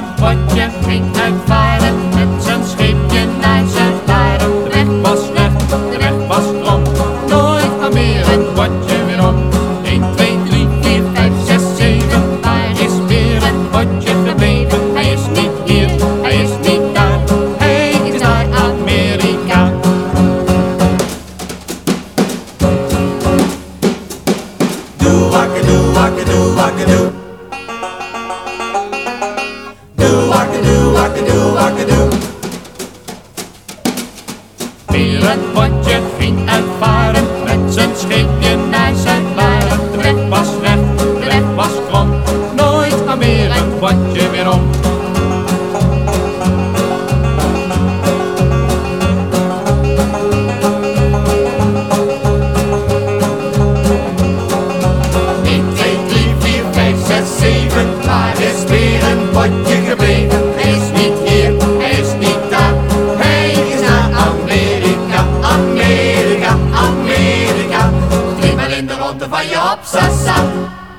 potje ging uitvaren met zijn scheepje naar Zuid-Laren. De weg was recht, was krom, nooit kwam meer een potje weer om. 1, 2, 3, 4, 5, 6, 7, waar is weer een potje gebleven? Hij is niet hier, hij is niet daar, hij is naar Amerika. Do waka do waka do waka do. Weer een potje ging uitvaren met zijn scheepje naar Zuid-Laren. De weg was recht, de weg was krom, nooit meer een potje weer om. Eén, twee, drie, vier, vijf, zes, zeven. Waar is weer een potje? Amerika, Amerika. Driemaal